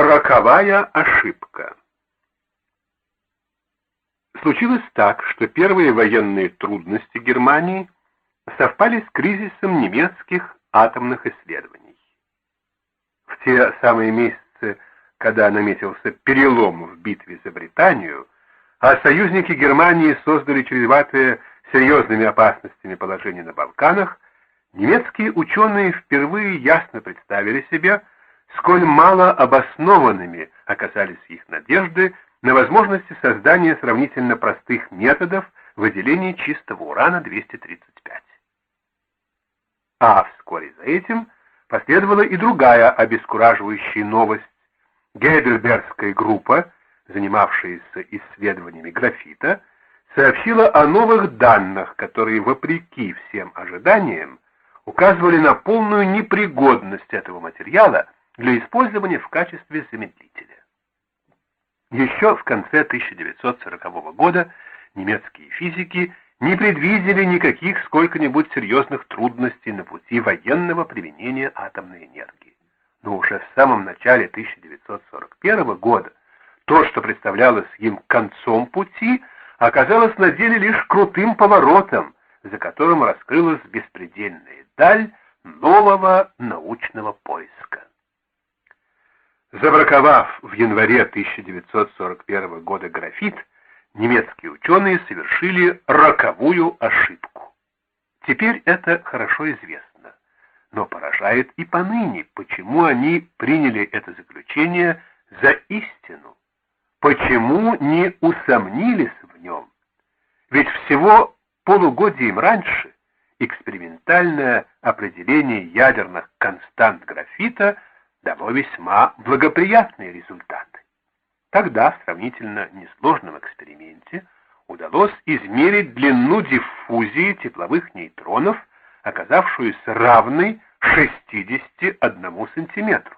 Роковая ошибка Случилось так, что первые военные трудности Германии совпали с кризисом немецких атомных исследований. В те самые месяцы, когда наметился перелом в битве за Британию, а союзники Германии создали чреватые серьезными опасностями положение на Балканах, немецкие ученые впервые ясно представили себе, сколь мало обоснованными оказались их надежды на возможности создания сравнительно простых методов выделения чистого урана-235. А вскоре за этим последовала и другая обескураживающая новость. Гейдельбергская группа, занимавшаяся исследованиями графита, сообщила о новых данных, которые, вопреки всем ожиданиям, указывали на полную непригодность этого материала для использования в качестве замедлителя. Еще в конце 1940 года немецкие физики не предвидели никаких сколько-нибудь серьезных трудностей на пути военного применения атомной энергии. Но уже в самом начале 1941 года то, что представлялось им концом пути, оказалось на деле лишь крутым поворотом, за которым раскрылась беспредельная даль нового научного поиска. Забраковав в январе 1941 года графит, немецкие ученые совершили роковую ошибку. Теперь это хорошо известно, но поражает и поныне, почему они приняли это заключение за истину, почему не усомнились в нем. Ведь всего полугодием раньше экспериментальное определение ядерных констант графита – дало весьма благоприятные результаты. Тогда в сравнительно несложном эксперименте удалось измерить длину диффузии тепловых нейтронов, оказавшуюся равной 61 сантиметру.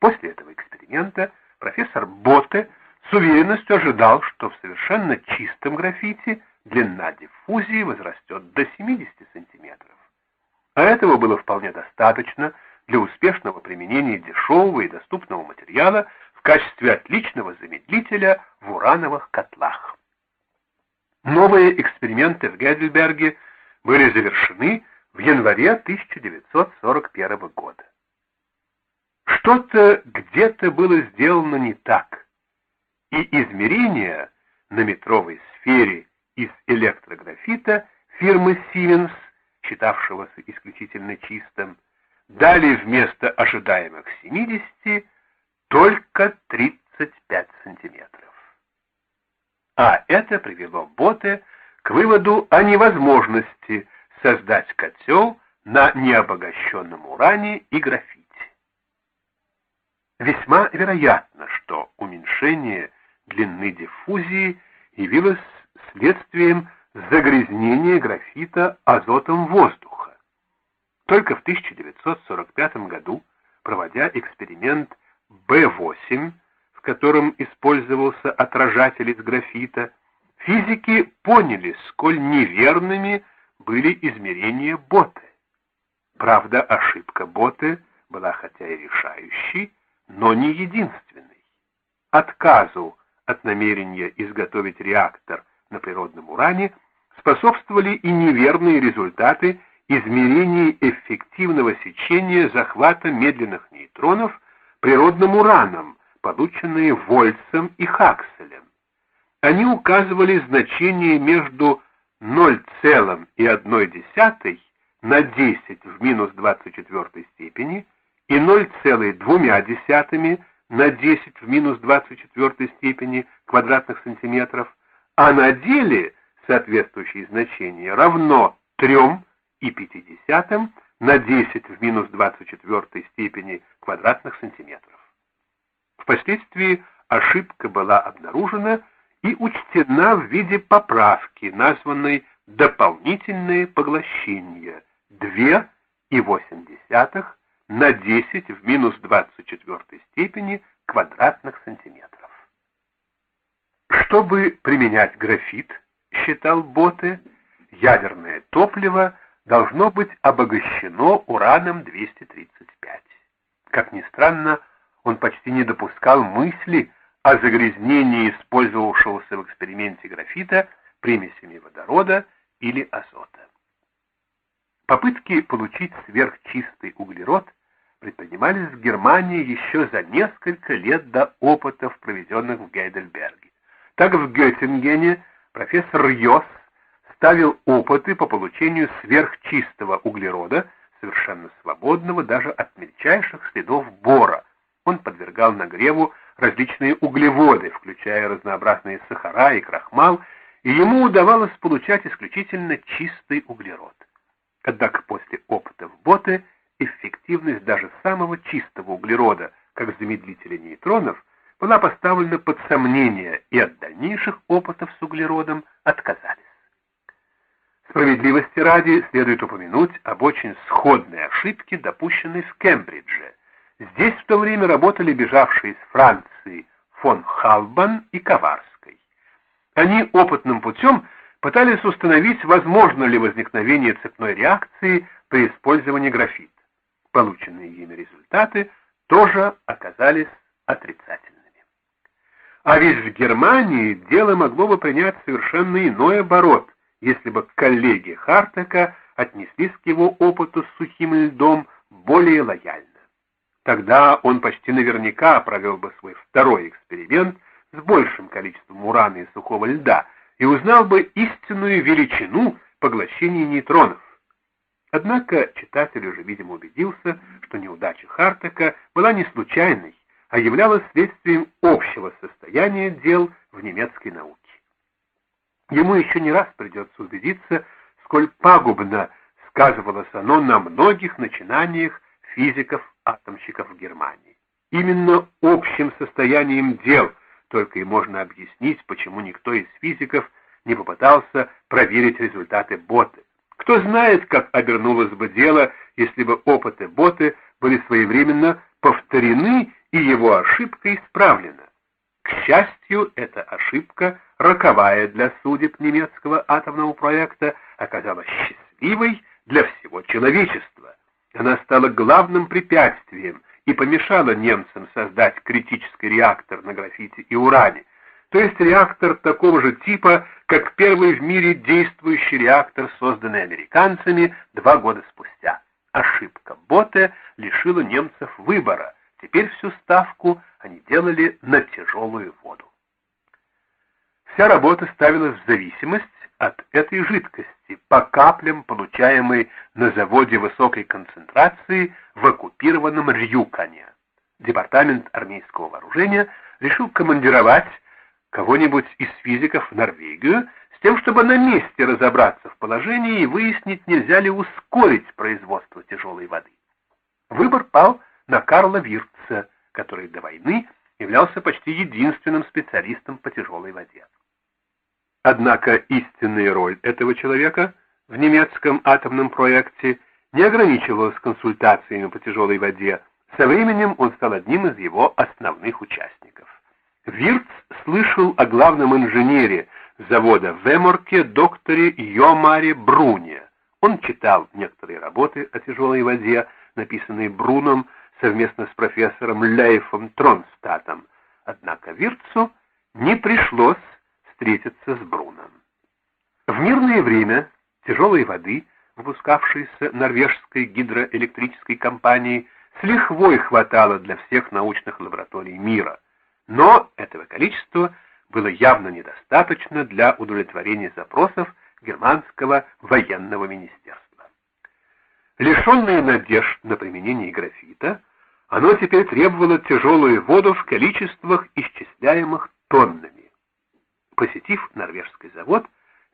После этого эксперимента профессор Ботте с уверенностью ожидал, что в совершенно чистом графите длина диффузии возрастет до 70 сантиметров. А этого было вполне достаточно, для успешного применения дешевого и доступного материала в качестве отличного замедлителя в урановых котлах. Новые эксперименты в Гейдельберге были завершены в январе 1941 года. Что-то где-то было сделано не так, и измерения на метровой сфере из электрографита фирмы Siemens, считавшегося исключительно чистым, дали вместо ожидаемых 70 только 35 сантиметров. А это привело Боте к выводу о невозможности создать котел на необогащенном уране и графите. Весьма вероятно, что уменьшение длины диффузии явилось следствием загрязнения графита азотом воздуха. Только в 1945 году, проводя эксперимент B8, в котором использовался отражатель из графита, физики поняли, сколь неверными были измерения Боте. Правда, ошибка Боте была хотя и решающей, но не единственной. Отказу от намерения изготовить реактор на природном уране способствовали и неверные результаты измерений эффективного сечения захвата медленных нейтронов природным ураном, полученные Вольцем и Хакселем. Они указывали значение между 0,1 на 10 в минус 24 степени и 0,2 на 10 в минус 24 степени квадратных сантиметров, а на деле соответствующее значение равно 3 и 50 на 10 в минус 24 степени квадратных сантиметров. Впоследствии ошибка была обнаружена и учтена в виде поправки, названной «дополнительное поглощение» 2,8 на 10 в минус 24 степени квадратных сантиметров. Чтобы применять графит, считал Боте, ядерное топливо – должно быть обогащено ураном-235. Как ни странно, он почти не допускал мысли о загрязнении использовавшегося в эксперименте графита примесями водорода или азота. Попытки получить сверхчистый углерод предпринимались в Германии еще за несколько лет до опытов, проведенных в Гейдельберге. Так в Геттингене профессор Йос ставил опыты по получению сверхчистого углерода, совершенно свободного даже от мельчайших следов бора. Он подвергал нагреву различные углеводы, включая разнообразные сахара и крахмал, и ему удавалось получать исключительно чистый углерод. Однако после опытов Боты эффективность даже самого чистого углерода, как замедлителя нейтронов, была поставлена под сомнение, и от дальнейших опытов с углеродом отказались. Справедливости ради следует упомянуть об очень сходной ошибке, допущенной в Кембридже. Здесь в то время работали бежавшие из Франции фон Халбан и Коварской. Они опытным путем пытались установить, возможно ли возникновение цепной реакции при использовании графита. Полученные ими результаты тоже оказались отрицательными. А ведь в Германии дело могло бы принять совершенно иной оборот, если бы коллеги Хартека отнеслись к его опыту с сухим льдом более лояльно. Тогда он почти наверняка провел бы свой второй эксперимент с большим количеством урана и сухого льда, и узнал бы истинную величину поглощения нейтронов. Однако читатель уже, видимо, убедился, что неудача Хартека была не случайной, а являлась следствием общего состояния дел в немецкой науке. Ему еще не раз придется убедиться, сколь пагубно сказывалось оно на многих начинаниях физиков-атомщиков Германии. Именно общим состоянием дел – только и можно объяснить, почему никто из физиков не попытался проверить результаты боты. Кто знает, как обернулось бы дело, если бы опыты боты были своевременно повторены и его ошибка исправлена. К счастью, эта ошибка, роковая для судеб немецкого атомного проекта, оказалась счастливой для всего человечества. Она стала главным препятствием, и помешало немцам создать критический реактор на графите и уране, то есть реактор такого же типа, как первый в мире действующий реактор, созданный американцами два года спустя. Ошибка Боте лишила немцев выбора, теперь всю ставку они делали на тяжелую воду. Вся работа ставилась в зависимость от этой жидкости по каплям, получаемой на заводе высокой концентрации в оккупированном Рюкане. Департамент армейского вооружения решил командировать кого-нибудь из физиков в Норвегию с тем, чтобы на месте разобраться в положении и выяснить, нельзя ли ускорить производство тяжелой воды. Выбор пал на Карла Виртца, который до войны являлся почти единственным специалистом по тяжелой воде. Однако истинная роль этого человека в немецком атомном проекте не ограничивалась консультациями по тяжелой воде, со временем он стал одним из его основных участников. Вирц слышал о главном инженере завода в Эморке, докторе Йомаре Бруне. Он читал некоторые работы о тяжелой воде, написанные Бруном совместно с профессором Лейфом Тронстатом. Однако Вирцу не пришлось встретиться с Бруном. В мирное время тяжелой воды, выпускавшейся норвежской гидроэлектрической компанией, с лихвой хватало для всех научных лабораторий мира, но этого количества было явно недостаточно для удовлетворения запросов германского военного министерства. Лишенное надежд на применение графита, оно теперь требовало тяжелую воду в количествах, исчисляемых тоннами. Посетив норвежский завод,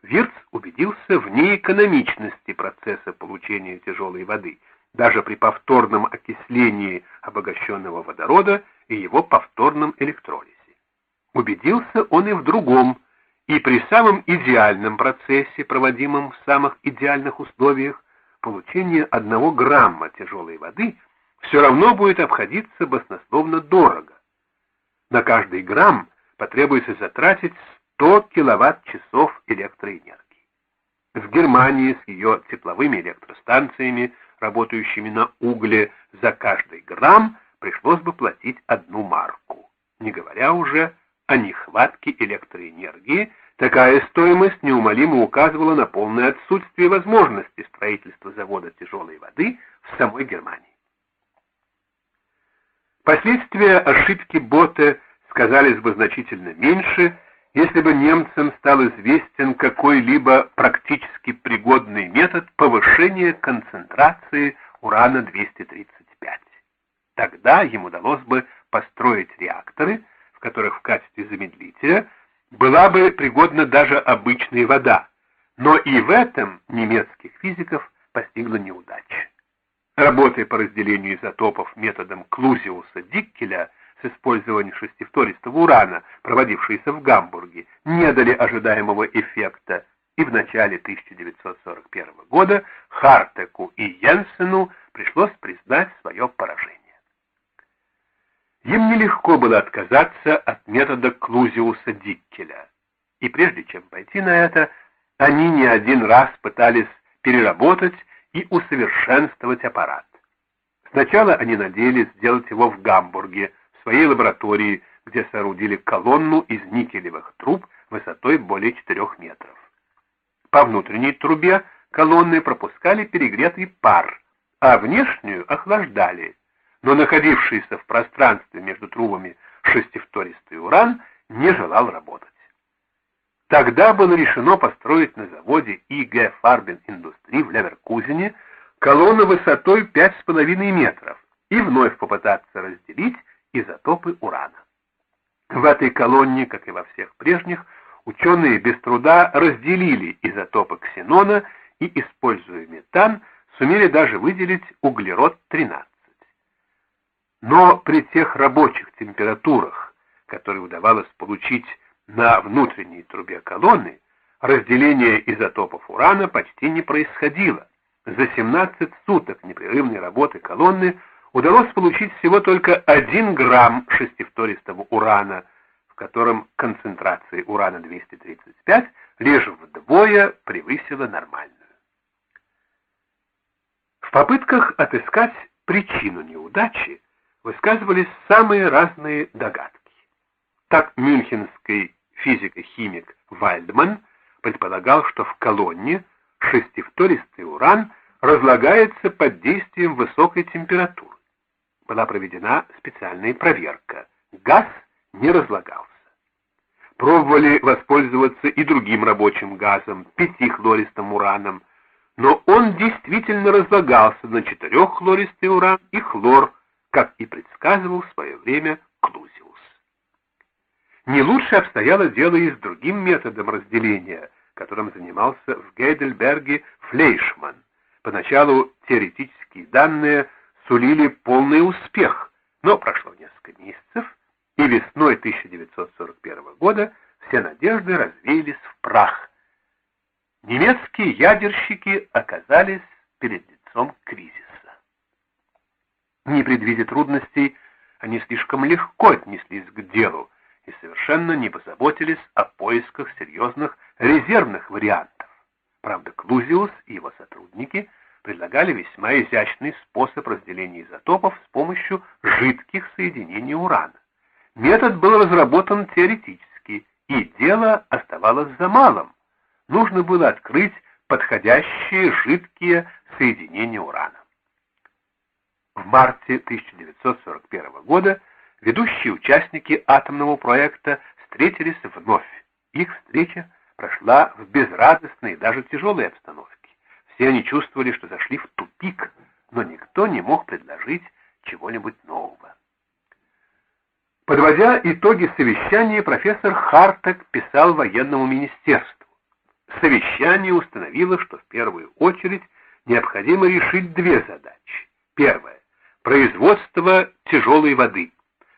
Вирц убедился в неэкономичности процесса получения тяжелой воды, даже при повторном окислении обогащенного водорода и его повторном электролизе. Убедился он и в другом, и при самом идеальном процессе, проводимом в самых идеальных условиях, получение одного грамма тяжелой воды все равно будет обходиться баснословно дорого. На каждый грамм потребуется затратить 100 киловатт-часов электроэнергии. В Германии с ее тепловыми электростанциями, работающими на угле, за каждый грамм пришлось бы платить одну марку. Не говоря уже о нехватке электроэнергии, такая стоимость неумолимо указывала на полное отсутствие возможности строительства завода тяжелой воды в самой Германии. Последствия ошибки Боте сказались бы значительно меньше, если бы немцам стал известен какой-либо практически пригодный метод повышения концентрации урана-235. Тогда им удалось бы построить реакторы, в которых в качестве замедлителя была бы пригодна даже обычная вода, но и в этом немецких физиков постигла неудача. Работая по разделению изотопов методом Клузиуса-Диккеля с использованием шестифтористого урана, проводившиеся в Гамбурге, не дали ожидаемого эффекта, и в начале 1941 года Хартеку и Йенсену пришлось признать свое поражение. Им нелегко было отказаться от метода Клузиуса-Диккеля, и прежде чем пойти на это, они не один раз пытались переработать и усовершенствовать аппарат. Сначала они надеялись сделать его в Гамбурге, своей лаборатории, где соорудили колонну из никелевых труб высотой более 4 метров. По внутренней трубе колонны пропускали перегретый пар, а внешнюю охлаждали, но находившийся в пространстве между трубами шестифтористый уран не желал работать. Тогда было решено построить на заводе ИГ Фарбен Индустрии в Леверкузене колонну высотой 5,5 метров и вновь попытаться разделить изотопы урана. В этой колонне, как и во всех прежних, ученые без труда разделили изотопы ксенона и, используя метан, сумели даже выделить углерод-13. Но при тех рабочих температурах, которые удавалось получить на внутренней трубе колонны разделение изотопов урана почти не происходило. За 17 суток непрерывной работы колонны удалось получить всего только 1 грамм шестифтористого урана, в котором концентрация урана-235 лишь вдвое превысила нормальную. В попытках отыскать причину неудачи высказывались самые разные догадки. Так мюнхенский физико-химик Вальдман предполагал, что в колонне шестифтористый уран разлагается под действием высокой температуры. Была проведена специальная проверка. Газ не разлагался. Пробовали воспользоваться и другим рабочим газом, пятихлористым ураном, но он действительно разлагался на четыреххлористый уран и хлор, как и предсказывал в свое время Клузиус. Не лучше обстояло дело и с другим методом разделения, которым занимался в Гейдельберге Флейшман. Поначалу теоретические данные сулили полный успех, но прошло несколько месяцев, и весной 1941 года все надежды развеялись в прах. Немецкие ядерщики оказались перед лицом кризиса. Не предвидя трудностей, они слишком легко отнеслись к делу, и совершенно не позаботились о поисках серьезных резервных вариантов. Правда, Клузиус и его сотрудники предлагали весьма изящный способ разделения изотопов с помощью жидких соединений урана. Метод был разработан теоретически, и дело оставалось за малым. Нужно было открыть подходящие жидкие соединения урана. В марте 1941 года Ведущие участники атомного проекта встретились вновь. Их встреча прошла в безрадостной, даже тяжелой обстановке. Все они чувствовали, что зашли в тупик, но никто не мог предложить чего-нибудь нового. Подводя итоги совещания, профессор Хартек писал военному министерству. Совещание установило, что в первую очередь необходимо решить две задачи. Первая – производство тяжелой воды.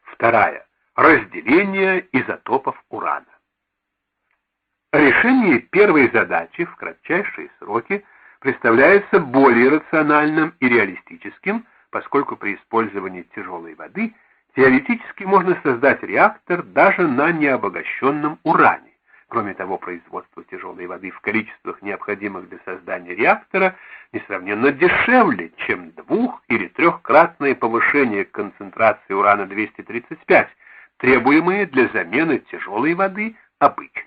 Вторая. Разделение изотопов урана. Решение первой задачи в кратчайшие сроки представляется более рациональным и реалистическим, поскольку при использовании тяжелой воды теоретически можно создать реактор даже на необогащенном уране. Кроме того, производство тяжелой воды в количествах, необходимых для создания реактора, несравненно дешевле, чем двух- или трехкратное повышение концентрации урана-235, требуемые для замены тяжелой воды обычной.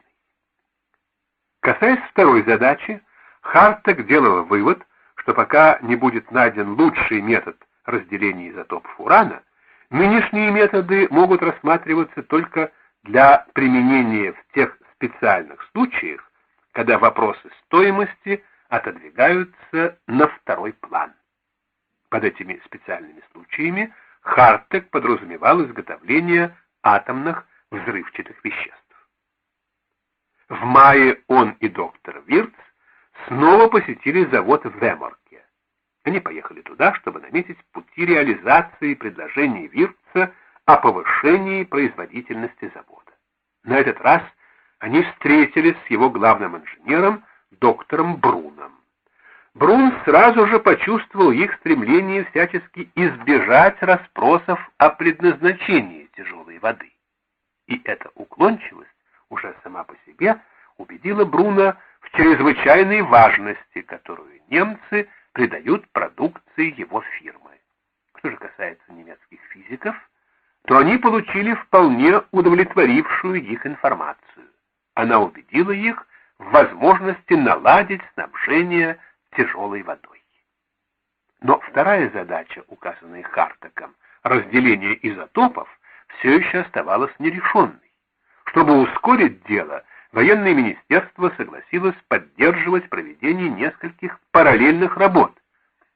Касаясь второй задачи, Хартек делал вывод, что пока не будет найден лучший метод разделения изотопов урана, нынешние методы могут рассматриваться только для применения в тех специальных случаях, когда вопросы стоимости отодвигаются на второй план. Под этими специальными случаями Хартек подразумевал изготовление атомных взрывчатых веществ. В мае он и доктор Вирц снова посетили завод в Веморке. Они поехали туда, чтобы наметить пути реализации предложений Вирца о повышении производительности завода. На этот раз они встретились с его главным инженером, доктором Бруном. Брун сразу же почувствовал их стремление всячески избежать расспросов о предназначении тяжелой воды. И эта уклончивость уже сама по себе убедила Бруна в чрезвычайной важности, которую немцы придают продукции его фирмы. Что же касается немецких физиков, то они получили вполне удовлетворившую их информацию. Она убедила их в возможности наладить снабжение тяжелой водой. Но вторая задача, указанная Хартаком, разделение изотопов, все еще оставалась нерешенной. Чтобы ускорить дело, военное министерство согласилось поддерживать проведение нескольких параллельных работ.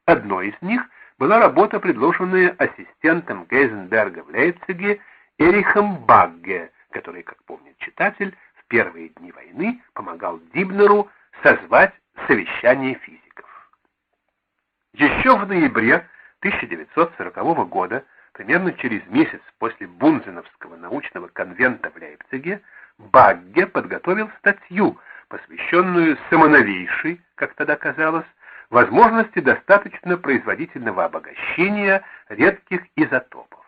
Одной из них была работа, предложенная ассистентом Гейзенберга в Лейпциге Эрихом Багге, который, как помнит читатель, в первые дни войны помогал Дибнеру созвать совещание физиков. Еще в ноябре 1940 года примерно через месяц после Бунзеновского научного конвента в Лейпциге, Багге подготовил статью, посвященную самоновейшей, как тогда казалось, возможности достаточно производительного обогащения редких изотопов.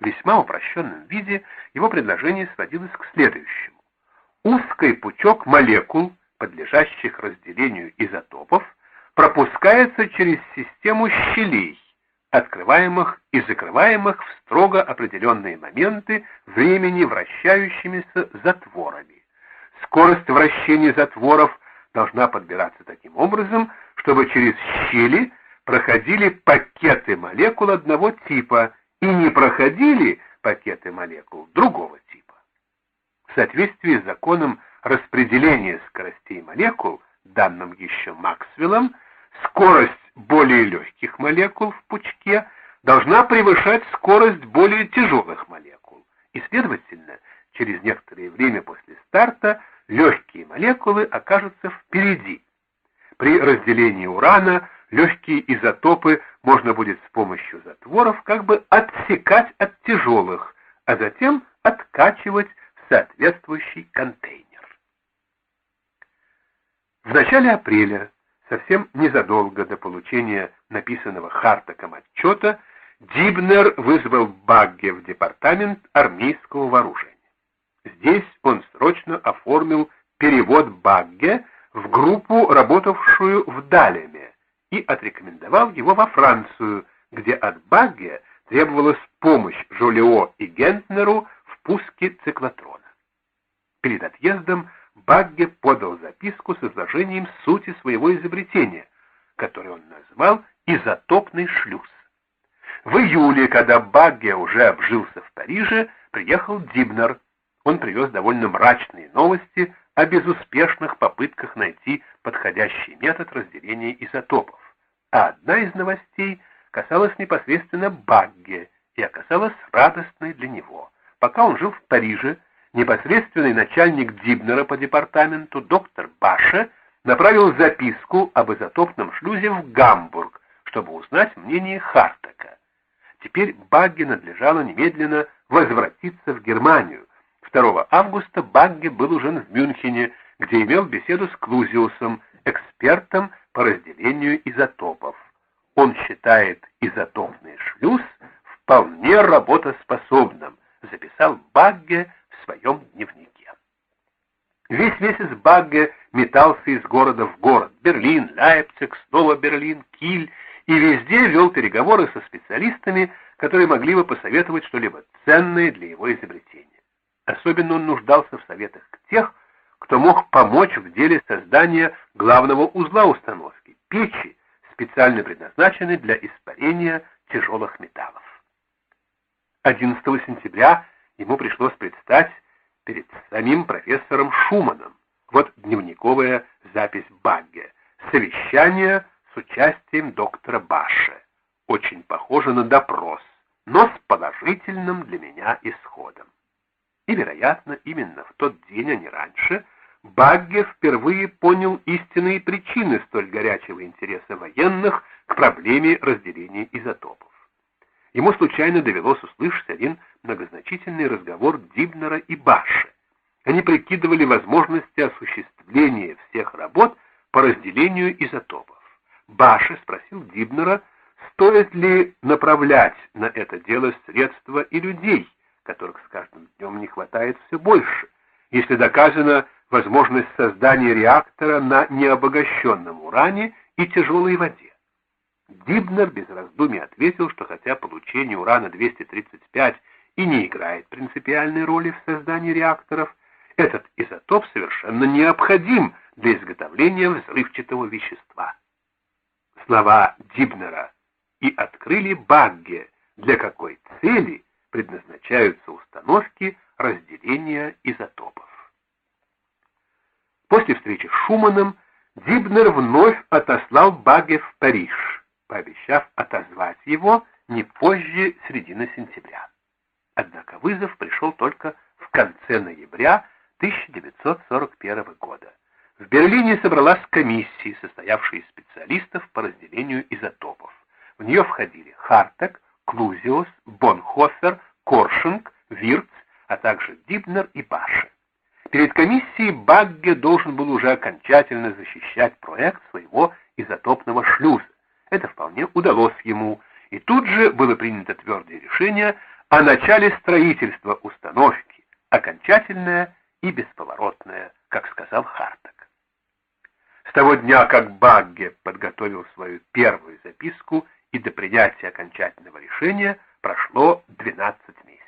В весьма упрощенном виде его предложение сводилось к следующему. Узкий пучок молекул, подлежащих разделению изотопов, пропускается через систему щелей, открываемых и закрываемых в строго определенные моменты времени вращающимися затворами. Скорость вращения затворов должна подбираться таким образом, чтобы через щели проходили пакеты молекул одного типа и не проходили пакеты молекул другого типа. В соответствии с законом распределения скоростей молекул, данным еще Максвеллом, скорость более легких молекул в пучке должна превышать скорость более тяжелых молекул, и, следовательно, через некоторое время после старта легкие молекулы окажутся впереди. При разделении урана легкие изотопы можно будет с помощью затворов как бы отсекать от тяжелых, а затем откачивать в соответствующий контейнер. В начале апреля Совсем незадолго до получения написанного Хартаком отчета Дибнер вызвал Багге в департамент армейского вооружения. Здесь он срочно оформил перевод Багге в группу, работавшую в Далеме, и отрекомендовал его во Францию, где от Багге требовалась помощь Жолио и Гентнеру в пуске циклотрона. Перед отъездом Багге подал записку с изложением сути своего изобретения, которое он назвал «изотопный шлюз». В июле, когда Багге уже обжился в Париже, приехал Дибнер. Он привез довольно мрачные новости о безуспешных попытках найти подходящий метод разделения изотопов. А одна из новостей касалась непосредственно Багге и оказалась радостной для него. Пока он жил в Париже, непосредственный начальник Дибнера по департаменту, доктор Баша, направил записку об изотопном шлюзе в Гамбург, чтобы узнать мнение Хартака. Теперь Багге надлежало немедленно возвратиться в Германию. 2 августа Багге был уже в Мюнхене, где имел беседу с Клузиусом, экспертом по разделению изотопов. Он считает изотопный шлюз вполне работоспособным, записал Багге своем дневнике. Весь месяц Багге метался из города в город. Берлин, Лейпциг, снова Берлин, Киль. И везде вел переговоры со специалистами, которые могли бы посоветовать что-либо ценное для его изобретения. Особенно он нуждался в советах тех, кто мог помочь в деле создания главного узла установки – печи, специально предназначенной для испарения тяжелых металлов. 11 сентября ему пришлось предстать перед самим профессором Шуманом. Вот дневниковая запись Багге. Совещание с участием доктора Баше. Очень похоже на допрос, но с положительным для меня исходом. И, вероятно, именно в тот день, а не раньше, Багге впервые понял истинные причины столь горячего интереса военных к проблеме разделения изотопов. Ему случайно довелось услышать один многозначительный разговор Дибнера и Баши. Они прикидывали возможности осуществления всех работ по разделению изотопов. Баши спросил Дибнера, стоит ли направлять на это дело средства и людей, которых с каждым днем не хватает все больше, если доказана возможность создания реактора на необогащенном уране и тяжелой воде. Дибнер без раздумий ответил, что хотя получение урана-235 и не играет принципиальной роли в создании реакторов, этот изотоп совершенно необходим для изготовления взрывчатого вещества. Слова Дибнера и открыли Багге, для какой цели предназначаются установки разделения изотопов. После встречи с Шуманом Дибнер вновь отослал Багге в Париж пообещав отозвать его не позже середины сентября. Однако вызов пришел только в конце ноября 1941 года. В Берлине собралась комиссия, состоявшая из специалистов по разделению изотопов. В нее входили Хартек, Клузиус, Бонхофер, Коршинг, Вирц, а также Дибнер и Баше. Перед комиссией Багге должен был уже окончательно защищать проект своего изотопного шлюза. Это вполне удалось ему, и тут же было принято твердое решение о начале строительства установки, окончательное и бесповоротное, как сказал Хартек. С того дня, как Багге подготовил свою первую записку и до принятия окончательного решения прошло 12 месяцев.